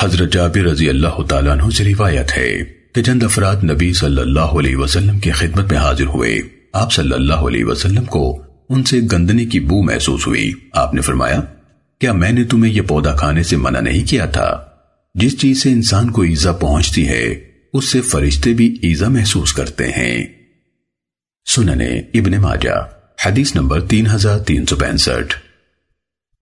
حضرت جابر رضی اللہ تعالیٰ عنہ سے روایت ہے کہ چند افراد نبی صلی اللہ علیہ وسلم کی خدمت میں حاضر ہوئے۔ آپ صلی اللہ علیہ وسلم کو ان سے گندنے کی بو محسوس ہوئی۔ آپ نے فرمایا، کیا میں نے تمہیں یہ پودا کھانے سے منع نہیں کیا تھا؟ جس چیز سے انسان کو ایزا پہنچتی ہے، اس سے فرشتے بھی ایزا محسوس کرتے ہیں۔ سننے ابن ماجہ، حدیث نمبر تین ہزار تین سو پینسٹھ۔